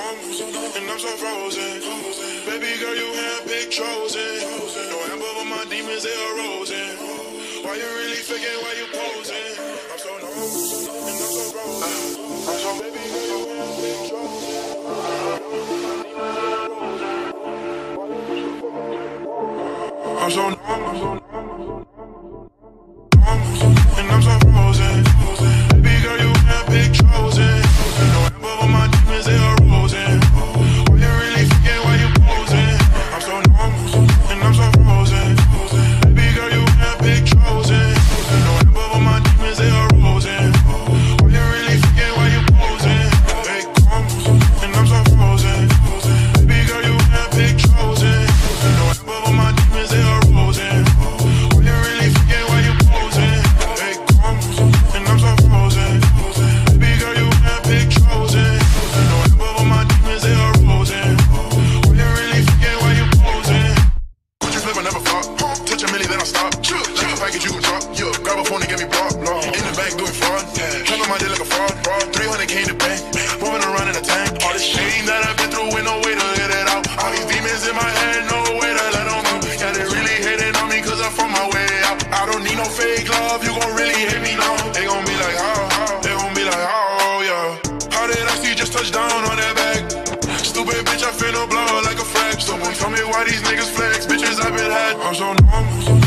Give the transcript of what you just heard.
and I'm so frozen. Baby girl, you handpicked chosen. No amber, but my demons they arosin'. Why you really faking? Why you posing? I'm so normal, and I'm so frozen. I'm so you handpicked chosen. I'm so normal, normal, and stop. Like a package, you can drop. Yeah, grab a phone and get me blocked. In the bank doing fraud. Cover my day like a fraud. 300 k to bank. Moving around in a tank. All this shame that I've been through with no way to get it out. All these demons in my head, no way to let them out. Yeah, they really hating on me cause I'm from my way out. I don't need no fake love, you gon' really hate me now. They gon' be like, how, how? They gon' be like, how, yeah. How did I see you just touch down on that back? Stupid bitch, I finna blow like a frag. Someone tell me why these niggas flex. Bitches, I've been had. I'm so normal,